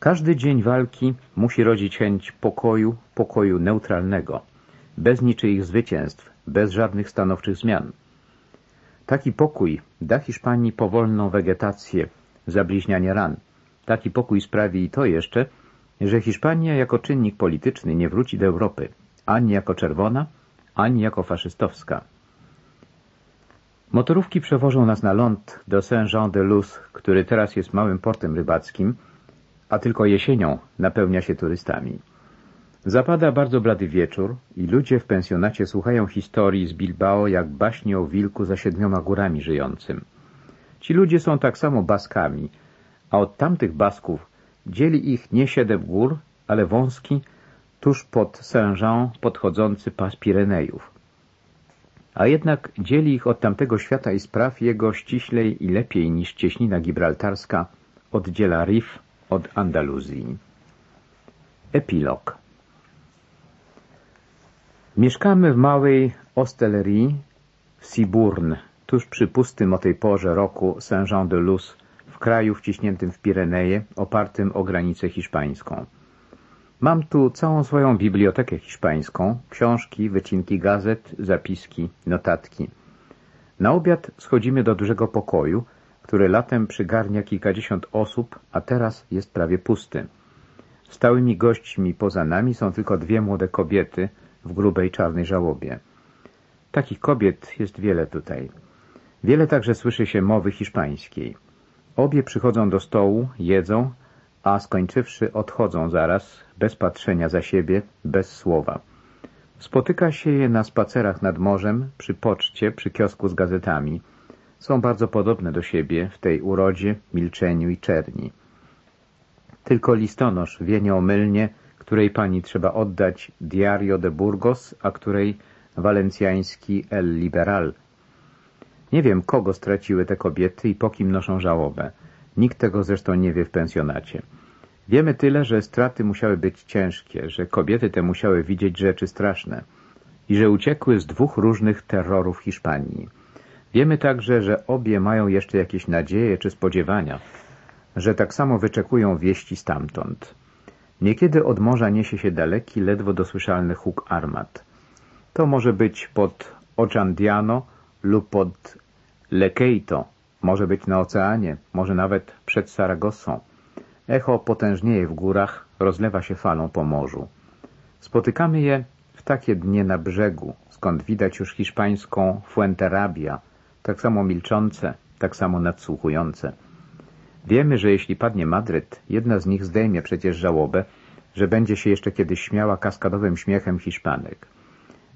Każdy dzień walki musi rodzić chęć pokoju, pokoju neutralnego, bez niczyich zwycięstw, bez żadnych stanowczych zmian. Taki pokój da Hiszpanii powolną wegetację, zabliźnianie ran. Taki pokój sprawi i to jeszcze, że Hiszpania jako czynnik polityczny nie wróci do Europy, ani jako czerwona, ani jako faszystowska. Motorówki przewożą nas na ląd do Saint-Jean-de-Luz, który teraz jest małym portem rybackim, a tylko jesienią napełnia się turystami. Zapada bardzo blady wieczór i ludzie w pensjonacie słuchają historii z Bilbao jak baśnie o wilku za siedmioma górami żyjącym. Ci ludzie są tak samo Baskami, a od tamtych Basków dzieli ich nie siedem gór, ale wąski, tuż pod Saint-Jean podchodzący pas Pirenejów. A jednak dzieli ich od tamtego świata i spraw jego ściślej i lepiej niż cieśnina gibraltarska oddziela Rif od Andaluzji. Epilog Mieszkamy w małej ostellerii w Siburn, tuż przy pustym o tej porze roku Saint-Jean-de-Luz, w kraju wciśniętym w Pireneje, opartym o granicę hiszpańską. Mam tu całą swoją bibliotekę hiszpańską, książki, wycinki gazet, zapiski, notatki. Na obiad schodzimy do dużego pokoju, który latem przygarnia kilkadziesiąt osób, a teraz jest prawie pusty. Stałymi gośćmi poza nami są tylko dwie młode kobiety w grubej czarnej żałobie. Takich kobiet jest wiele tutaj. Wiele także słyszy się mowy hiszpańskiej. Obie przychodzą do stołu, jedzą, a skończywszy odchodzą zaraz, bez patrzenia za siebie, bez słowa. Spotyka się je na spacerach nad morzem, przy poczcie, przy kiosku z gazetami. Są bardzo podobne do siebie w tej urodzie, milczeniu i czerni. Tylko listonosz wie nieomylnie, której pani trzeba oddać Diario de Burgos, a której walencjański El Liberal. Nie wiem, kogo straciły te kobiety i po kim noszą żałobę. Nikt tego zresztą nie wie w pensjonacie. Wiemy tyle, że straty musiały być ciężkie, że kobiety te musiały widzieć rzeczy straszne i że uciekły z dwóch różnych terrorów Hiszpanii. Wiemy także, że obie mają jeszcze jakieś nadzieje czy spodziewania, że tak samo wyczekują wieści stamtąd. Niekiedy od morza niesie się daleki, ledwo dosłyszalny huk armat. To może być pod Ochandiano lub pod Lekeito, może być na oceanie, może nawet przed Saragossą. Echo potężnieje w górach, rozlewa się falą po morzu. Spotykamy je w takie dnie na brzegu, skąd widać już hiszpańską Fuenterrabia, tak samo milczące, tak samo nadsłuchujące. Wiemy, że jeśli padnie Madryt, jedna z nich zdejmie przecież żałobę, że będzie się jeszcze kiedyś śmiała kaskadowym śmiechem Hiszpanek.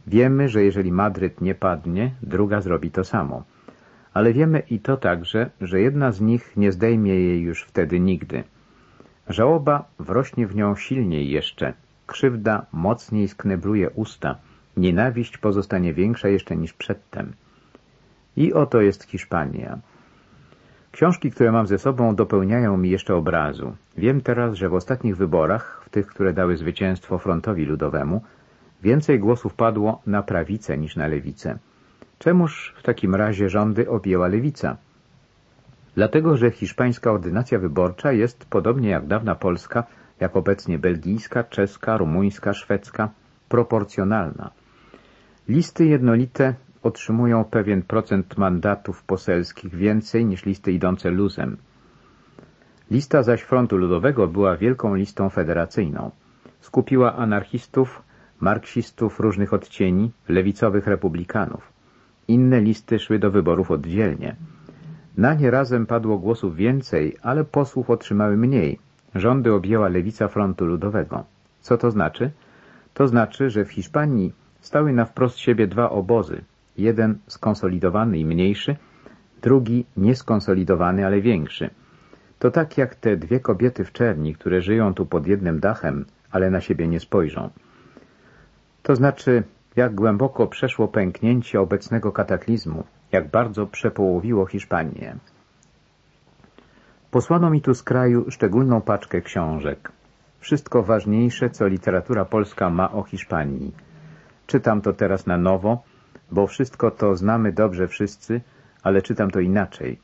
Wiemy, że jeżeli Madryt nie padnie, druga zrobi to samo. Ale wiemy i to także, że jedna z nich nie zdejmie jej już wtedy nigdy. Żałoba wrośnie w nią silniej jeszcze, krzywda mocniej sknebluje usta, nienawiść pozostanie większa jeszcze niż przedtem. I oto jest Hiszpania. Książki, które mam ze sobą, dopełniają mi jeszcze obrazu. Wiem teraz, że w ostatnich wyborach, w tych, które dały zwycięstwo frontowi ludowemu, więcej głosów padło na prawicę niż na lewicę. Czemuż w takim razie rządy objęła lewica? Dlatego, że hiszpańska ordynacja wyborcza jest, podobnie jak dawna polska, jak obecnie belgijska, czeska, rumuńska, szwedzka, proporcjonalna. Listy jednolite otrzymują pewien procent mandatów poselskich więcej niż listy idące luzem. Lista zaś Frontu Ludowego była wielką listą federacyjną. Skupiła anarchistów, marksistów różnych odcieni, lewicowych republikanów. Inne listy szły do wyborów oddzielnie. Na nie razem padło głosów więcej, ale posłów otrzymały mniej. Rządy objęła lewica Frontu Ludowego. Co to znaczy? To znaczy, że w Hiszpanii stały na wprost siebie dwa obozy – Jeden skonsolidowany i mniejszy, drugi nieskonsolidowany, ale większy. To tak jak te dwie kobiety w czerni, które żyją tu pod jednym dachem, ale na siebie nie spojrzą. To znaczy, jak głęboko przeszło pęknięcie obecnego kataklizmu, jak bardzo przepołowiło Hiszpanię. Posłano mi tu z kraju szczególną paczkę książek. Wszystko ważniejsze, co literatura polska ma o Hiszpanii. Czytam to teraz na nowo, bo wszystko to znamy dobrze wszyscy, ale czytam to inaczej.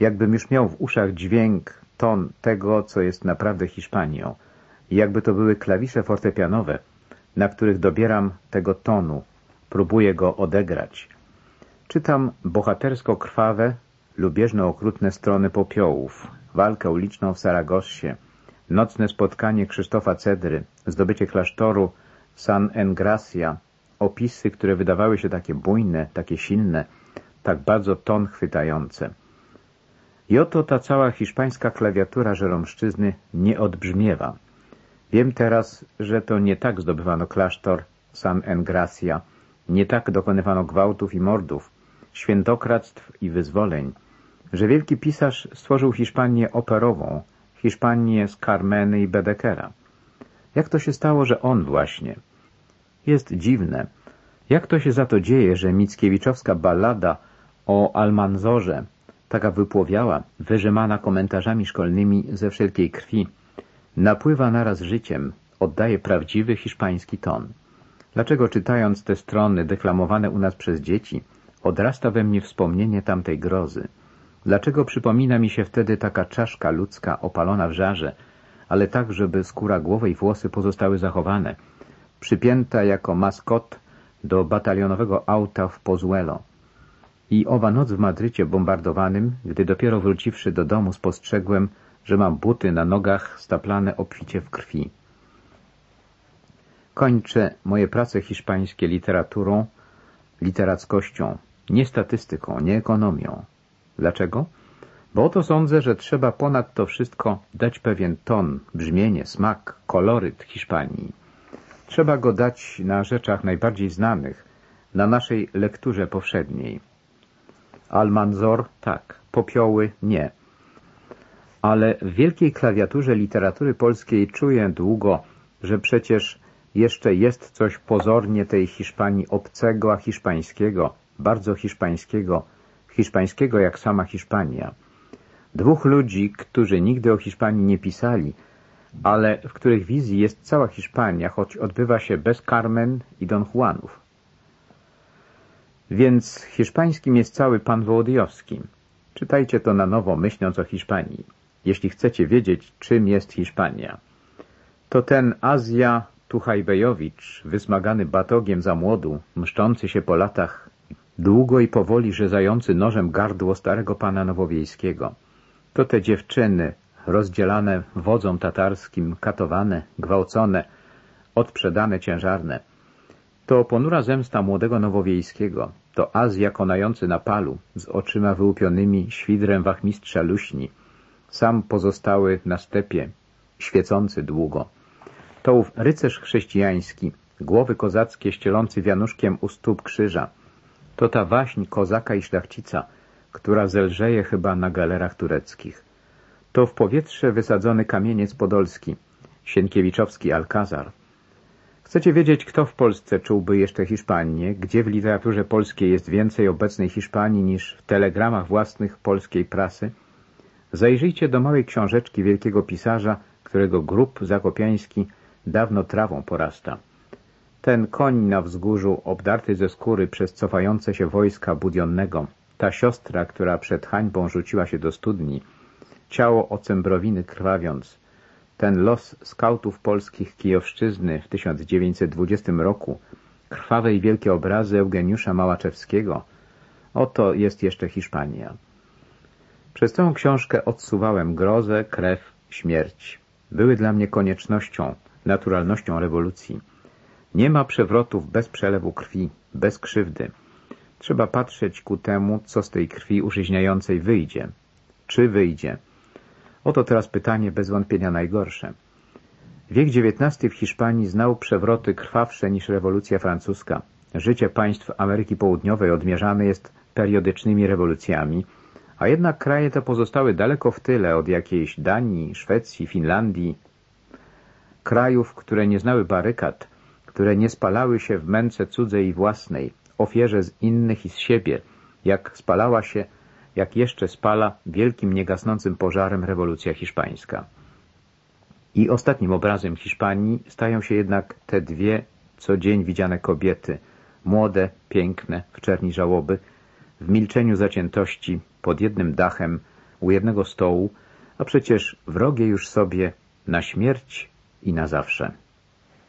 Jakbym już miał w uszach dźwięk ton tego, co jest naprawdę Hiszpanią. Jakby to były klawisze fortepianowe, na których dobieram tego tonu, próbuję go odegrać. Czytam bohatersko krwawe, lubieżno okrutne strony popiołów, walkę uliczną w Saragossie, nocne spotkanie Krzysztofa Cedry, zdobycie klasztoru San Engracia, opisy, które wydawały się takie bujne, takie silne, tak bardzo ton chwytające. I oto ta cała hiszpańska klawiatura żeromszczyzny nie odbrzmiewa. Wiem teraz, że to nie tak zdobywano klasztor San Engracia, nie tak dokonywano gwałtów i mordów, świętokradztw i wyzwoleń, że wielki pisarz stworzył Hiszpanię operową, Hiszpanię z Carmeny i Bedekera. Jak to się stało, że on właśnie? Jest dziwne. Jak to się za to dzieje, że Mickiewiczowska ballada o Almanzorze, taka wypłowiała, wyrzymana komentarzami szkolnymi ze wszelkiej krwi, napływa naraz życiem, oddaje prawdziwy hiszpański ton. Dlaczego czytając te strony deklamowane u nas przez dzieci, odrasta we mnie wspomnienie tamtej grozy? Dlaczego przypomina mi się wtedy taka czaszka ludzka opalona w żarze, ale tak, żeby skóra głowy i włosy pozostały zachowane, przypięta jako maskot do batalionowego auta w Pozuelo. I owa noc w Madrycie bombardowanym, gdy dopiero wróciwszy do domu spostrzegłem, że mam buty na nogach staplane obficie w krwi. Kończę moje prace hiszpańskie literaturą, literackością, nie statystyką, nie ekonomią. Dlaczego? Bo oto sądzę, że trzeba ponad to wszystko dać pewien ton, brzmienie, smak, koloryt Hiszpanii. Trzeba go dać na rzeczach najbardziej znanych, na naszej lekturze powszedniej. Almanzor tak, popioły nie. Ale w wielkiej klawiaturze literatury polskiej czuję długo, że przecież jeszcze jest coś pozornie tej Hiszpanii obcego, a hiszpańskiego, bardzo hiszpańskiego, hiszpańskiego jak sama Hiszpania. Dwóch ludzi, którzy nigdy o Hiszpanii nie pisali, ale w których wizji jest cała Hiszpania, choć odbywa się bez Carmen i Don Juanów. Więc hiszpańskim jest cały pan Wołodyjowski. Czytajcie to na nowo, myśląc o Hiszpanii. Jeśli chcecie wiedzieć, czym jest Hiszpania. To ten Azja Tuchajbejowicz, wysmagany batogiem za młodu, mszczący się po latach, długo i powoli rzezający nożem gardło starego pana Nowowiejskiego. To te dziewczyny, rozdzielane wodzom tatarskim, katowane, gwałcone, odprzedane ciężarne. To ponura zemsta młodego Nowowiejskiego, to Azja konający na palu, z oczyma wyłupionymi świdrem wachmistrza luśni, sam pozostały na stepie, świecący długo. To ów rycerz chrześcijański, głowy kozackie ścielący wianuszkiem u stóp krzyża. To ta waśń kozaka i szlachcica, która zelżeje chyba na galerach tureckich. To w powietrze wysadzony kamieniec podolski, Sienkiewiczowski Alcazar. Chcecie wiedzieć, kto w Polsce czułby jeszcze Hiszpanię, gdzie w literaturze polskiej jest więcej obecnej Hiszpanii niż w telegramach własnych polskiej prasy? Zajrzyjcie do małej książeczki wielkiego pisarza, którego grób zakopiański dawno trawą porasta. Ten koń na wzgórzu, obdarty ze skóry przez cofające się wojska Budionnego, ta siostra, która przed hańbą rzuciła się do studni, ciało ocembrowiny krwawiąc, ten los skautów polskich Kijowszczyzny w 1920 roku, krwawe i wielkie obrazy Eugeniusza Małaczewskiego, oto jest jeszcze Hiszpania. Przez tę książkę odsuwałem grozę, krew, śmierć. Były dla mnie koniecznością, naturalnością rewolucji. Nie ma przewrotów bez przelewu krwi, bez krzywdy. Trzeba patrzeć ku temu, co z tej krwi użyźniającej wyjdzie. Czy wyjdzie? Oto teraz pytanie bez wątpienia najgorsze. Wiek XIX w Hiszpanii znał przewroty krwawsze niż rewolucja francuska. Życie państw Ameryki Południowej odmierzane jest periodycznymi rewolucjami, a jednak kraje te pozostały daleko w tyle od jakiejś Danii, Szwecji, Finlandii, krajów, które nie znały barykad, które nie spalały się w męce cudzej i własnej, ofierze z innych i z siebie, jak spalała się jak jeszcze spala wielkim niegasnącym pożarem rewolucja hiszpańska. I ostatnim obrazem Hiszpanii stają się jednak te dwie co dzień widziane kobiety, młode, piękne, w czerni żałoby, w milczeniu zaciętości, pod jednym dachem, u jednego stołu, a przecież wrogie już sobie na śmierć i na zawsze.